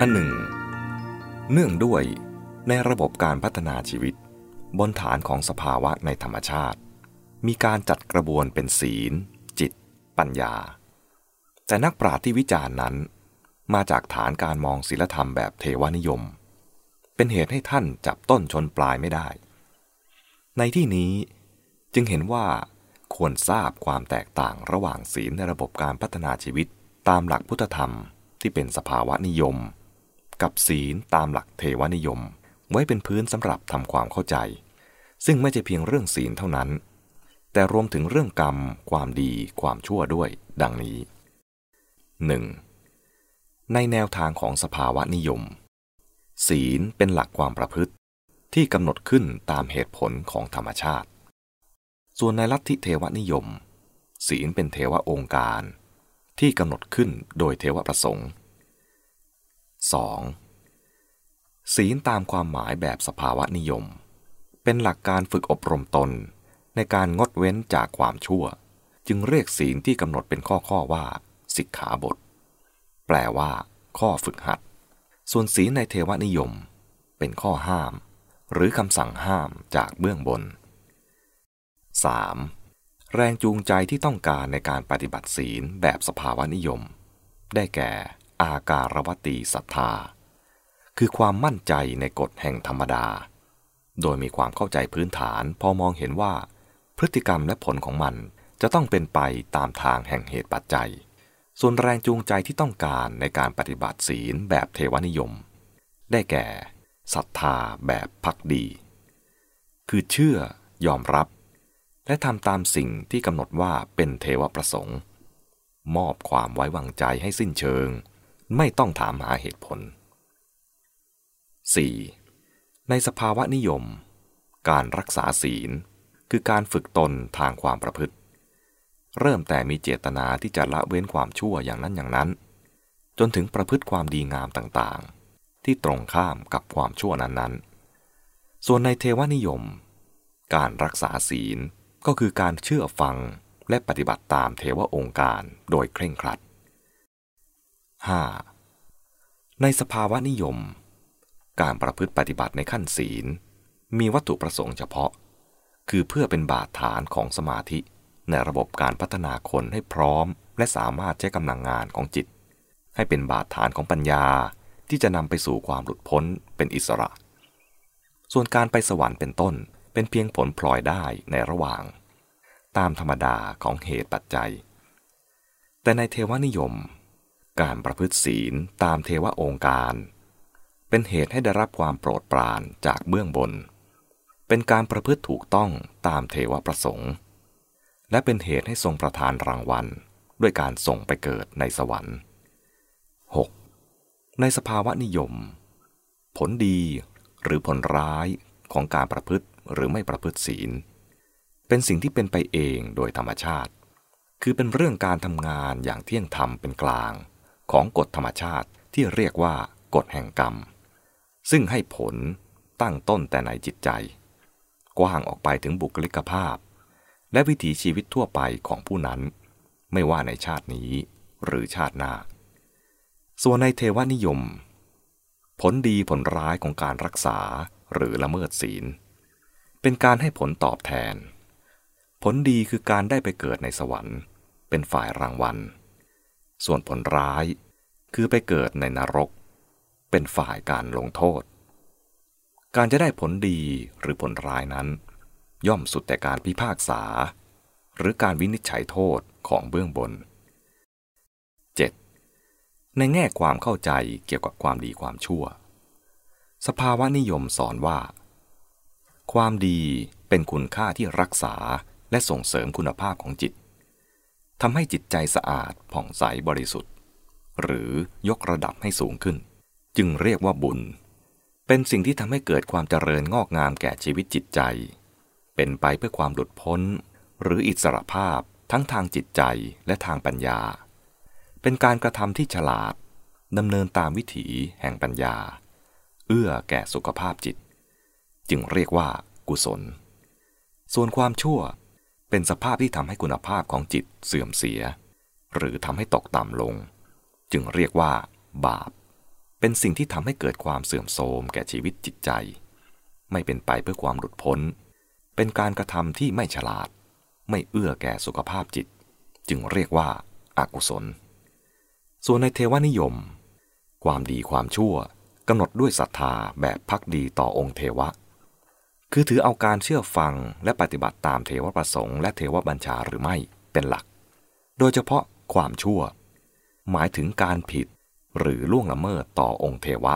อันหนึ่ง เนื่องด้วยในระบบการพัฒนาชีวิต บนฐานของสภาวะในธรรมชาติ มีการจัดกระบวนเป็นศีล จิต ปัญญา แต่นักปราชญ์ที่วิจารณ์นั้น มาจากฐานการมองศีลธรรมแบบเทวนิยม เป็นเหตุให้ท่านจับต้นชนปลายไม่ได้ ในที่นี้จึงเห็นว่าควรทราบความแตกต่างระหว่างศีลในระบบการพัฒนาชีวิตตามหลักพุทธธรรมที่เป็นสภาวะนิยม กับศีลตามหลักเทวนิยม ไว้เป็นพื้นสำหรับทำความเข้าใจ ซึ่งไม่ใช่เพียงเรื่องศีลเท่านั้น แต่รวมถึงเรื่องกรรม ความดี ความชั่วด้วย ดังนี้ 1. ในแนวทางของสภาวะนิยม ศีลเป็นหลักความประพฤติที่กำหนดขึ้นตามเหตุผลของธรรมชาติ ส่วนในลัทธิเทวนิยม ศีลเป็นเทวองค์การ ที่กำหนดขึ้นโดยเทวประสงค์ 2. ศีลตามความหมายแบบสภาวะนิยม เป็นหลักการฝึกอบรมตน ในการงดเว้นจากความชั่ว จึงเรียกศีลที่กำหนดเป็นข้อข้อว่า สิกขาบท แปลว่า ข้อฝึกหัด ส่วนศีลในเทวนิยม เป็นข้อห้าม หรือคำสั่งห้ามจากเบื้องบน 3. แรงจูงใจที่ต้องการในการปฏิบัติศีลแบบสภาวะนิยม ได้แก่ อาการวตีศรัทธา คือความมั่นใจในกฎแห่งธรรมดา โดยมีความเข้าใจพื้นฐานพอมองเห็นว่า พฤติกรรมและผลของมันจะต้องเป็นไปตามทางแห่งเหตุปัจจัย ส่วนแรงจูงใจที่ต้องการในการปฏิบัติศีลแบบเทวนิยม ได้แก่ศรัทธาแบบพักดี คือเชื่อยอมรับ และทำตามสิ่งที่กำหนดว่าเป็นเทวประสงค์ มอบความไว้วางใจให้สิ้นเชิง ไม่ต้องถามหาเหตุผล 4. ในสภาวะนิยม การรักษาศีล คือการฝึกตนทางความประพฤติ เริ่มแต่มีเจตนาที่จะละเว้นความชั่วอย่างนั้นอย่างนั้น จนถึงประพฤติความดีงามต่างๆ ที่ตรงข้ามกับความชั่วนั้นๆ ส่วนในเทวนิยม การรักษาศีลก็คือการเชื่อฟังและปฏิบัติตามเทวองค์การโดยเคร่งครัด 5. ในสภาวะนิยม การประพฤติปฏิบัติในขั้นศีล มีวัตถุประสงค์เฉพาะ คือเพื่อเป็นบาดฐานของสมาธิในระบบการพัฒนาคนให้พร้อม และสามารถใช้กำลังงานของจิต ให้เป็นบาดฐานของปัญญาที่จะนำไปสู่ความหลุดพ้นเป็นอิสระ ส่วนการไปสวรรค์เป็นต้นเป็นเพียงผลพลอยได้ในระหว่าง ตามธรรมดาของเหตุปัจจัย แต่ในเทวนิยม การประพฤติศีลตามเทวองค์การ เป็นเหตุให้ได้รับความโปรดปรานจากเบื้องบน เป็นการประพฤติถูกต้องตามเทวประสงค์ และเป็นเหตุให้ทรงประทานรางวัลด้วยการส่งไปเกิดในสวรรค์ 6. ในสภาวะนิยม ผลดีหรือผลร้ายของการประพฤติหรือไม่ประพฤติศีล เป็นสิ่งที่เป็นไปเองโดยธรรมชาติ คือเป็นเรื่องการทำงานอย่างเที่ยงธรรมเป็นกลาง ของกฎธรรมชาติที่เรียกว่ากฎแห่งกรรม ซึ่งให้ผลตั้งต้นแต่ในจิตใจ กว้างออกไปถึงบุคลิกภาพ และวิถีชีวิตทั่วไปของผู้นั้น ไม่ว่าในชาตินี้หรือชาติหน้า ส่วนในเทวนิยม ผลดีผลร้ายของการรักษาหรือละเมิดศีล เป็นการให้ผลตอบแทน ผลดีคือการได้ไปเกิดในสวรรค์ เป็นฝ่ายรางวัล ส่วนผลร้ายคือไปเกิดในนรก เป็นฝ่ายการลงโทษ การจะได้ผลดีหรือผลร้ายนั้น ย่อมสุดแต่การพิพากษา หรือการวินิจฉัยโทษของเบื้องบน 7. ในแง่ความเข้าใจเกี่ยวกับความดีความชั่ว สภาวะนิยมสอนว่า ความดีเป็นคุณค่าที่รักษาและส่งเสริมคุณภาพของจิต ทำให้จิตใจสะอาดผ่องใสบริสุทธิ์ หรือยกระดับให้สูงขึ้น จึงเรียกว่าบุญ เป็นสิ่งที่ทำให้เกิดความเจริญงอกงามแก่ชีวิตจิตใจ เป็นไปเพื่อความหลุดพ้น หรืออิสรภาพทั้งทางจิตใจและทางปัญญา เป็นการกระทำที่ฉลาดดำเนินตามวิถีแห่งปัญญา เอื้อแก่สุขภาพจิต จึงเรียกว่ากุศล ส่วนความชั่ว เป็นสภาพที่ทำให้คุณภาพของจิตเสื่อมเสีย หรือทำให้ตกต่ำลง จึงเรียกว่า บาป เป็นสิ่งที่ทำให้เกิดความเสื่อมโทรมแก่ชีวิตจิตใจ ไม่เป็นไปเพื่อความหลุดพ้น เป็นการกระทำที่ไม่ฉลาด ไม่เอื้อแก่สุขภาพจิต จึงเรียกว่าอากุศล ส่วนในเทวนิยม ความดีความชั่วกำหนดด้วยศรัทธาแบบพักดีต่อองค์เทวะ คือถือเอาการเชื่อฟังและปฏิบัติตามเทวประสงค์และเทวบัญชาหรือไม่เป็นหลัก โดยเฉพาะความชั่ว หมายถึงการผิดหรือล่วงละเมิดต่อองค์เทวะ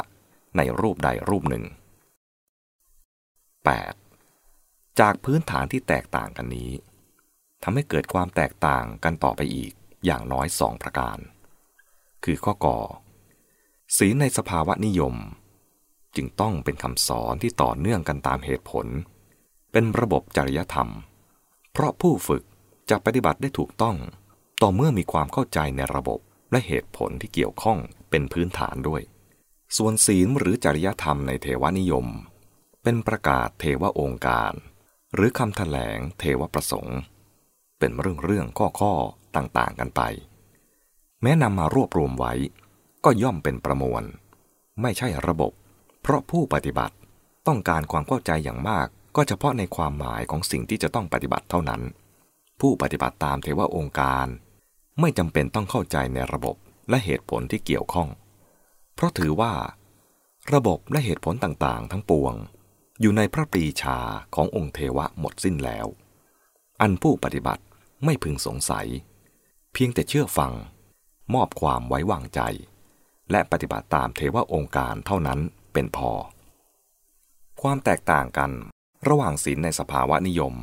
ในรูปใดรูปหนึ่ง 8. จากพื้นฐานที่แตกต่างกันนี้ทำให้เกิดความแตกต่างกันต่อไปอีกอย่างน้อยสองประการ คือข้อก่อศีลในสภาวะนิยม จึงต้องเป็นคำสอนที่ต่อเนื่องกันตามเหตุผล เป็นระบบจริยธรรม เพราะผู้ฝึกจะปฏิบัติได้ถูกต้อง ต่อเมื่อมีความเข้าใจในระบบและเหตุผลที่เกี่ยวข้องเป็นพื้นฐานด้วย ส่วนศีลหรือจริยธรรมในเทวนิยม เป็นประกาศเทวองค์การ หรือคำแถลงเทวประสงค์ เป็นเรื่องเรื่องข้อข้อต่างๆกันไป แม้นำมารวบรวมไว้ ก็ย่อมเป็นประมวล ไม่ใช่ระบบ ราะผู้ปฏิบัติต้องการความเข้าใจอย่างมากก็เฉพาะในความหมายของสิ่งที่จะต้องปฏิบัติเท่านั้น ผู้ปฏิบัติตามเทวองค์การ ไม่จำเป็นต้องเข้าใจในระบบและเหตุผลที่เกี่ยวข้อง เพราะถือว่า ระบบและเหตุผลต่างๆ ทั้งปวง อยู่ในพระปรีชาขององค์เทวะหมดสิ้นแล้ว อันผู้ปฏิบัติไม่พึงสงสัย เพียงแต่เชื่อฟัง มอบความไว้วางใจ และปฏิบัติตามเทวองค์การเท่านั้น เป็นพอ ความแตกต่างกันระหว่างศีลในสภาวะนิยม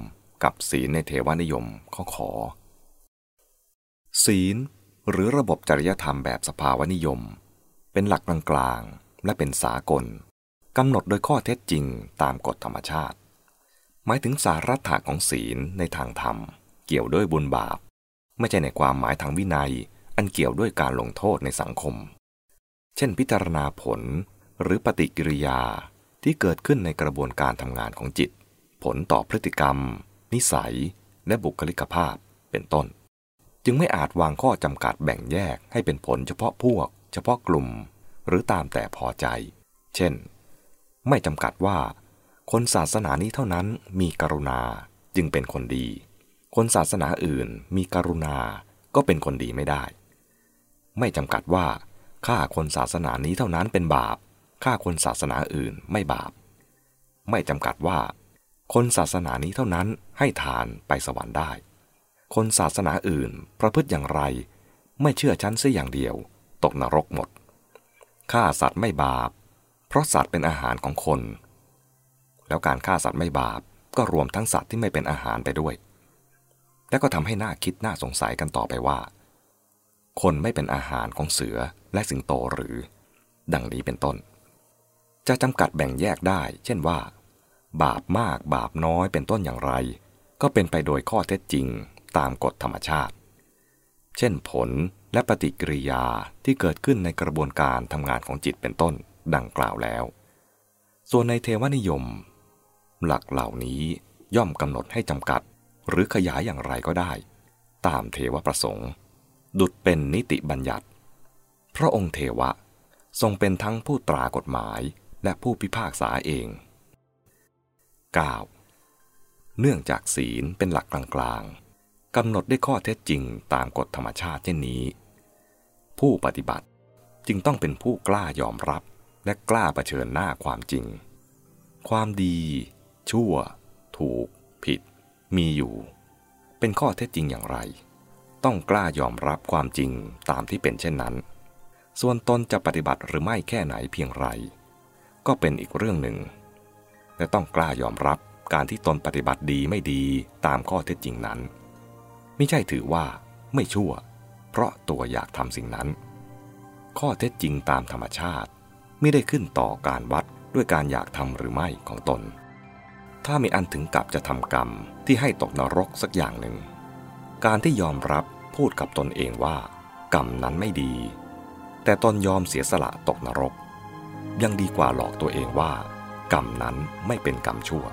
กับศีลในเทวนิยมข้อขอ ศีล หรือระบบจริยธรรมแบบสภาวะนิยม เป็นหลักกลางๆและเป็นสากลกำหนดโดยข้อเท็จจริงตามกฎธรรมชาติ หมายถึงสาระถาของศีลในทางธรรม เกี่ยวด้วยบุญบาป ไม่ใช่ในความหมายทางวินัย อันเกี่ยวด้วยการลงโทษในสังคม เช่นพิจารณาผล หรือปฏิกิริยาที่เกิดขึ้นในกระบวนการทำงานของจิต ผลต่อพฤติกรรม นิสัย และบุคลิกภาพเป็นต้น จึงไม่อาจวางข้อจำกัดแบ่งแยกให้เป็นผลเฉพาะพวก เฉพาะกลุ่ม หรือตามแต่พอใจ เช่น ไม่จำกัดว่า คนศาสนานี้เท่านั้นมีกรุณาจึงเป็นคนดี คนศาสนาอื่นมีกรุณาก็เป็นคนดีไม่ได้ ไม่จำกัดว่าฆ่าคนศาสนานี้เท่านั้นเป็นบาป ฆ่าคนศาสนาอื่นไม่บาป ไม่จำกัดว่า คนศาสนานี้เท่านั้นให้ทานไปสวรรค์ได้ คนศาสนาอื่นประพฤติอย่างไร ไม่เชื่อชั้นเสียอย่างเดียว ตกนรกหมดฆ่าสัตว์ไม่บาป เพราะสัตว์เป็นอาหารของคน แล้วการฆ่าสัตว์ไม่บาปก็รวมทั้งสัตว์ที่ไม่เป็นอาหารไปด้วย และก็ทำให้หน่าคิดน่าสงสัยกันต่อไปว่า คนไม่เป็นอาหารของเสือและสิงโตหรือ ดังนี้เป็นต้น จะจำกัดแบ่งแยกได้ เช่นว่า บาปมากบาปน้อยเป็นต้นอย่างไร ก็เป็นไปโดยข้อเท็จจริงตามกฎธรรมชาติ เช่นผลและปฏิกิริยาที่เกิดขึ้นในกระบวนการทำงานของจิตเป็นต้นดังกล่าวแล้ว ส่วนในเทวนิยม หลักเหล่านี้ย่อมกำหนดให้จำกัด หรือขยายอย่างไรก็ได้ ตามเทวประสงค์ ดุดเป็นนิติบัญญัติ พระองค์เทวะทรงเป็นทั้งผู้ตรากฎหมาย และผู้พิพากษาเอง 9. เนื่องจากศีลเป็นหลักกลางๆกำหนดได้ข้อเท็จจริงตามกฎธรรมชาติเช่นนี้ ผู้ปฏิบัติจึงต้องเป็นผู้กล้ายอมรับและกล้าเผชิญหน้าความจริง ความดี ชั่ว ถูก ผิด มีอยู่ เป็นข้อเท็จจริงอย่างไร ต้องกล้ายอมรับความจริงตามที่เป็นเช่นนั้น ส่วนตนจะปฏิบัติหรือไม่แค่ไหนเพียงไร ก็เป็นอีกเรื่องหนึ่ง และต้องกล้ายอมรับการที่ตนปฏิบัติดีไม่ดีตามข้อเท็จจริงนั้น ไม่ใช่ถือว่าไม่ชั่ว เพราะตัวอยากทำสิ่งนั้น ข้อเท็จจริงตามธรรมชาติ ไม่ได้ขึ้นต่อการวัดด้วยการอยากทำหรือไม่ของตน ถ้ามีอันถึงกับจะทำกรรมที่ให้ตกนรกสักอย่างหนึ่ง การที่ยอมรับพูดกับตนเองว่า กรรมนั้นไม่ดี แต่ตนยอมเสียสละตกนรก ยังดีกว่าหลอกตัวเองว่ากรรมนั้นไม่เป็นกรรมชั่ว